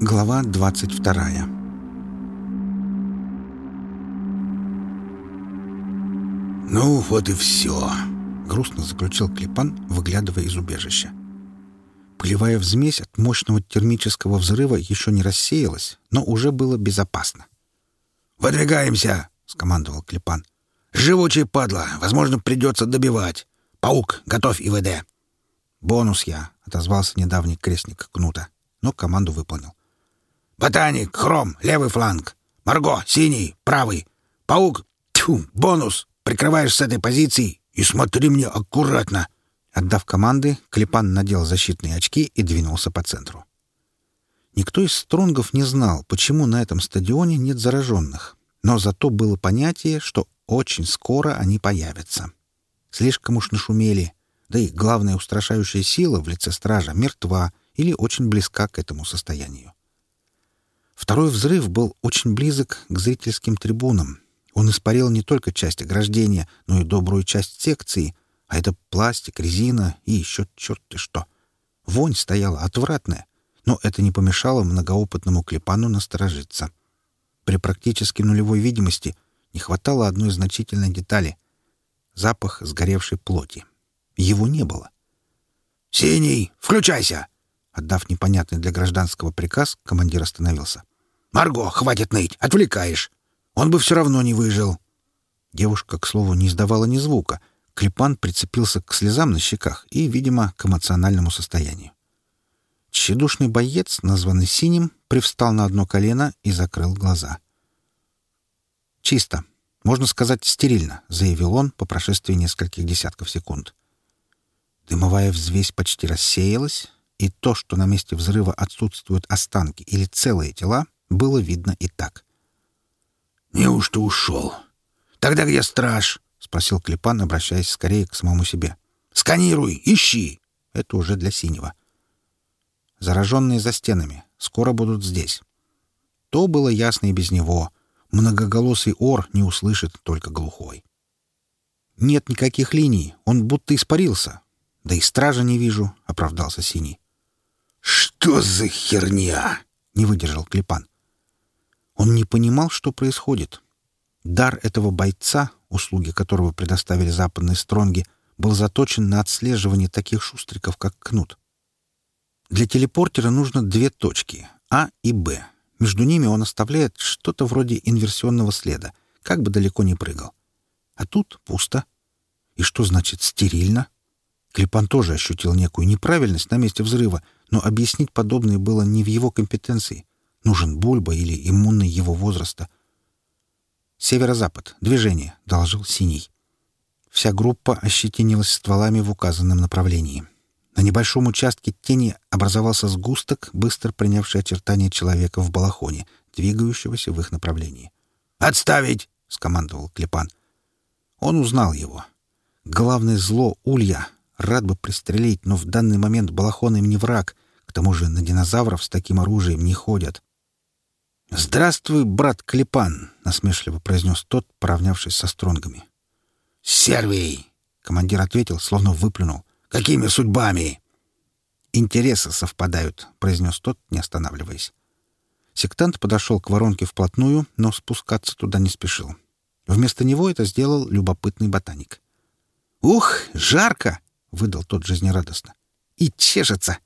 Глава 22 «Ну, вот и все», — грустно заключил Клепан, выглядывая из убежища. Пылевая взмесь от мощного термического взрыва еще не рассеялась, но уже было безопасно. «Выдвигаемся!» — скомандовал Клепан. «Живучий падла! Возможно, придется добивать. Паук, готовь ИВД!» «Бонус я!» — отозвался недавний крестник Кнута, но команду выполнил. «Ботаник, Хром, левый фланг. Марго, синий, правый. Паук, тьфу, бонус. Прикрываешь с этой позиции и смотри мне аккуратно!» Отдав команды, Клепан надел защитные очки и двинулся по центру. Никто из стронгов не знал, почему на этом стадионе нет зараженных, но зато было понятие, что очень скоро они появятся. Слишком уж нашумели, да и главная устрашающая сила в лице стража мертва или очень близка к этому состоянию. Второй взрыв был очень близок к зрительским трибунам. Он испарил не только часть ограждения, но и добрую часть секции — а это пластик, резина и еще черт-ты что. Вонь стояла отвратная, но это не помешало многоопытному клепану насторожиться. При практически нулевой видимости не хватало одной значительной детали — запах сгоревшей плоти. Его не было. «Синий, включайся!» Отдав непонятный для гражданского приказ, командир остановился. «Марго, хватит ныть! Отвлекаешь! Он бы все равно не выжил!» Девушка, к слову, не издавала ни звука — Клепан прицепился к слезам на щеках и, видимо, к эмоциональному состоянию. Тщедушный боец, названный Синим, привстал на одно колено и закрыл глаза. «Чисто. Можно сказать, стерильно», — заявил он по прошествии нескольких десятков секунд. Дымовая взвесь почти рассеялась, и то, что на месте взрыва отсутствуют останки или целые тела, было видно и так. «Неужто ушел? Тогда где страж?» — спросил Клепан, обращаясь скорее к самому себе. «Сканируй! Ищи!» Это уже для синего. Зараженные за стенами. Скоро будут здесь. То было ясно и без него. Многоголосый ор не услышит только глухой. «Нет никаких линий. Он будто испарился. Да и стража не вижу», — оправдался Синий. «Что за херня?» — не выдержал Клепан. Он не понимал, что происходит. Дар этого бойца, услуги которого предоставили западные стронги, был заточен на отслеживание таких шустриков, как Кнут. Для телепортера нужно две точки — А и Б. Между ними он оставляет что-то вроде инверсионного следа, как бы далеко не прыгал. А тут пусто. И что значит «стерильно»? Клепан тоже ощутил некую неправильность на месте взрыва, но объяснить подобное было не в его компетенции. Нужен Бульба или иммунный его возраста — «Северо-запад. Движение», — доложил Синий. Вся группа ощетинилась стволами в указанном направлении. На небольшом участке тени образовался сгусток, быстро принявший очертания человека в балахоне, двигающегося в их направлении. «Отставить!» — скомандовал Клепан. Он узнал его. Главное зло — Улья. Рад бы пристрелить, но в данный момент балахон им не враг. К тому же на динозавров с таким оружием не ходят. «Здравствуй, брат Клепан», — насмешливо произнес тот, поравнявшись со стронгами. «Сервий!» — командир ответил, словно выплюнул. «Какими судьбами?» «Интересы совпадают», — произнес тот, не останавливаясь. Сектант подошел к воронке вплотную, но спускаться туда не спешил. Вместо него это сделал любопытный ботаник. «Ух, жарко!» — выдал тот жизнерадостно. «И чешется!»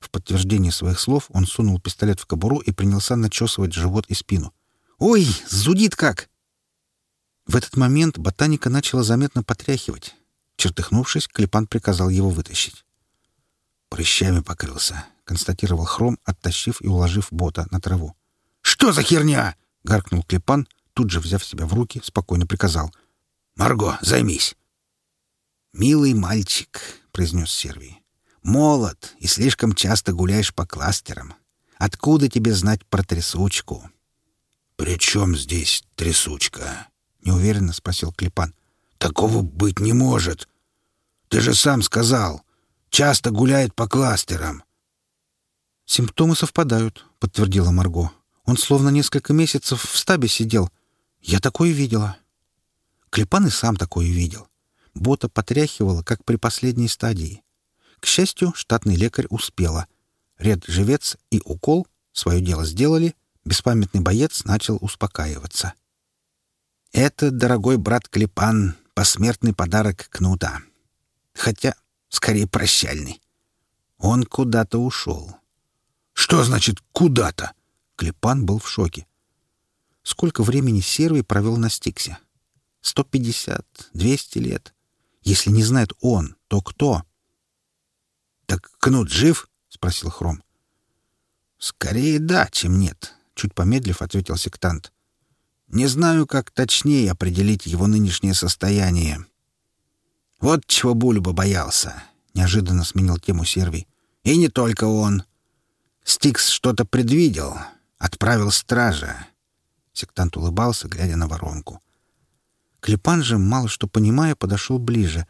В подтверждение своих слов он сунул пистолет в кобуру и принялся начесывать живот и спину. «Ой, зудит как!» В этот момент ботаника начала заметно потряхивать. Чертыхнувшись, Клепан приказал его вытащить. «Прыщами покрылся», — констатировал Хром, оттащив и уложив бота на траву. «Что за херня?» — гаркнул Клепан, тут же, взяв себя в руки, спокойно приказал. «Марго, займись!» «Милый мальчик», — произнес Сервий. Молод и слишком часто гуляешь по кластерам. Откуда тебе знать про трясучку?» «При чем здесь трясучка?» — неуверенно спросил Клепан. «Такого быть не может. Ты же сам сказал. Часто гуляет по кластерам». «Симптомы совпадают», — подтвердила Марго. «Он словно несколько месяцев в стабе сидел. Я такое видела». Клепан и сам такое видел. Бота потряхивала, как при последней стадии. К счастью, штатный лекарь успела. Ред живец и укол, Свое дело сделали, беспамятный боец начал успокаиваться. «Это, дорогой брат Клепан, посмертный подарок Кнута. Хотя, скорее, прощальный. Он куда-то ушел». «Что значит «куда-то»?» Клепан был в шоке. Сколько времени Сервий провел на Стиксе? Сто пятьдесят, двести лет. Если не знает он, то кто? «Так Кнут жив?» — спросил Хром. «Скорее да, чем нет», — чуть помедлив ответил сектант. «Не знаю, как точнее определить его нынешнее состояние». «Вот чего Бульба боялся», — неожиданно сменил тему Сервий. «И не только он. Стикс что-то предвидел, отправил стража». Сектант улыбался, глядя на воронку. Клепан же, мало что понимая, подошел ближе.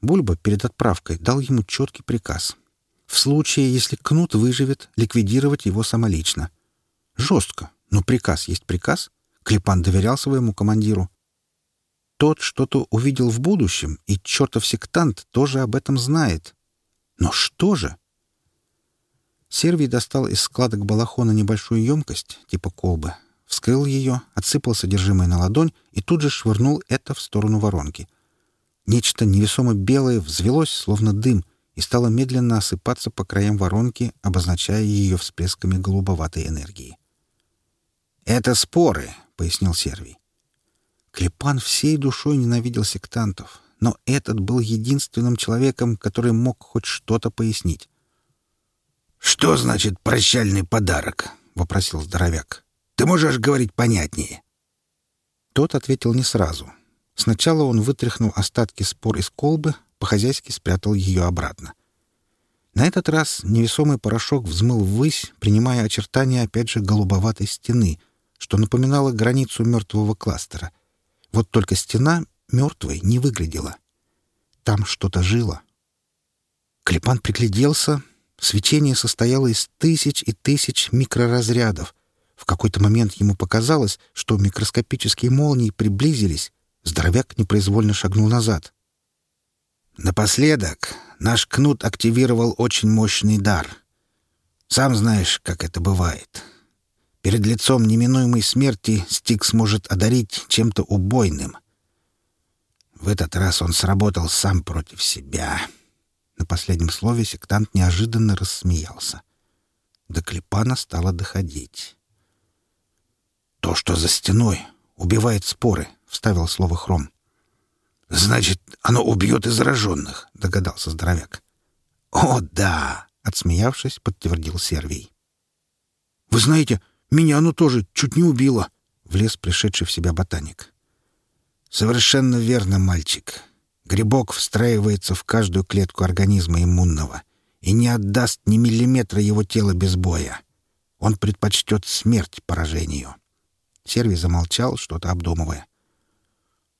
Бульба перед отправкой дал ему четкий приказ. В случае, если Кнут выживет, ликвидировать его самолично. Жестко, но приказ есть приказ. Клепан доверял своему командиру. Тот что-то увидел в будущем, и чертов сектант тоже об этом знает. Но что же? Сервий достал из складок балахона небольшую емкость, типа колбы, вскрыл ее, отсыпал содержимое на ладонь и тут же швырнул это в сторону воронки. Нечто невесомо белое взвелось, словно дым, и стало медленно осыпаться по краям воронки, обозначая ее всплесками голубоватой энергии. «Это споры», — пояснил Сервий. Клепан всей душой ненавидел сектантов, но этот был единственным человеком, который мог хоть что-то пояснить. «Что значит прощальный подарок?» — вопросил здоровяк. Ты можешь говорить понятнее?» Тот ответил не сразу. Сначала он вытряхнул остатки спор из колбы, по-хозяйски спрятал ее обратно. На этот раз невесомый порошок взмыл ввысь, принимая очертания опять же голубоватой стены, что напоминало границу мертвого кластера. Вот только стена мертвой не выглядела. Там что-то жило. Клепан пригляделся. Свечение состояло из тысяч и тысяч микроразрядов, в какой-то момент ему показалось, что микроскопические молнии приблизились. Здоровяк непроизвольно шагнул назад. Напоследок наш кнут активировал очень мощный дар. Сам знаешь, как это бывает. Перед лицом неминуемой смерти Стик сможет одарить чем-то убойным. В этот раз он сработал сам против себя. На последнем слове сектант неожиданно рассмеялся. До Клепана стало доходить. «То, что за стеной, убивает споры», — вставил слово Хром. «Значит, оно убьет и зараженных», — догадался здоровяк. «О, да!» — отсмеявшись, подтвердил Сервий. «Вы знаете, меня оно тоже чуть не убило», — влез пришедший в себя ботаник. «Совершенно верно, мальчик. Грибок встраивается в каждую клетку организма иммунного и не отдаст ни миллиметра его тела без боя. Он предпочтет смерть поражению». Сервий замолчал, что-то обдумывая.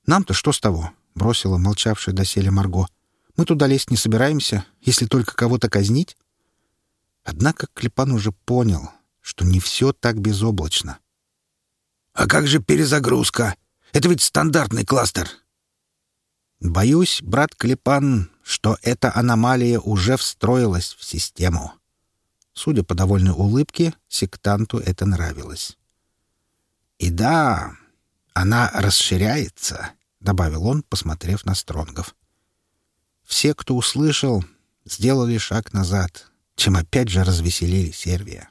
«Нам-то что с того?» — бросила молчавшая доселе Марго. «Мы туда лезть не собираемся, если только кого-то казнить». Однако Клепан уже понял, что не все так безоблачно. «А как же перезагрузка? Это ведь стандартный кластер!» «Боюсь, брат Клепан, что эта аномалия уже встроилась в систему». Судя по довольной улыбке, сектанту это нравилось. «И да, она расширяется», — добавил он, посмотрев на Стронгов. Все, кто услышал, сделали шаг назад, чем опять же развеселили Сервия.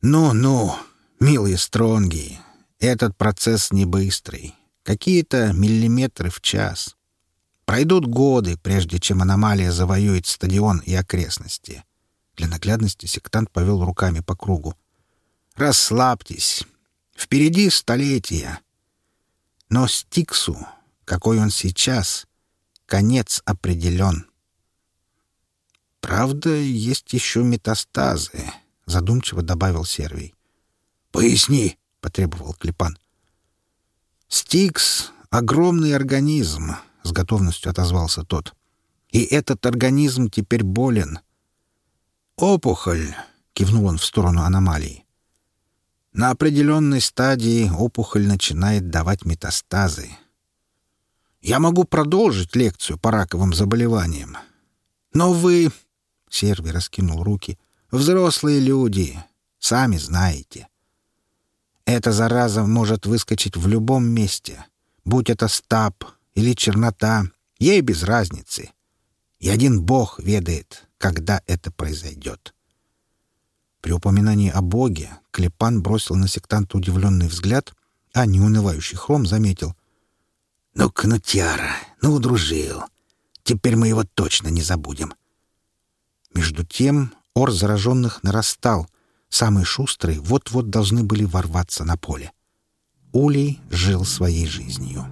«Ну-ну, милые Стронги, этот процесс не быстрый. Какие-то миллиметры в час. Пройдут годы, прежде чем аномалия завоюет стадион и окрестности». Для наглядности сектант повел руками по кругу. «Расслабьтесь, Впереди столетия. Но Стиксу, какой он сейчас, конец определен. Правда, есть еще метастазы, — задумчиво добавил Сервий. «Поясни», — потребовал Клепан. «Стикс — огромный организм», — с готовностью отозвался тот. «И этот организм теперь болен». «Опухоль», — кивнул он в сторону аномалии. На определенной стадии опухоль начинает давать метастазы. Я могу продолжить лекцию по раковым заболеваниям. Но вы, — Серви раскинул руки, — взрослые люди. Сами знаете. Эта зараза может выскочить в любом месте, будь это стаб или чернота, ей без разницы. И один бог ведает, когда это произойдет. При упоминании о боге Клепан бросил на сектанта удивленный взгляд, а неунывающий хром заметил. «Ну, Кнутяра, ну, удружил. Теперь мы его точно не забудем». Между тем ор зараженных нарастал. Самые шустрые вот-вот должны были ворваться на поле. Улей жил своей жизнью.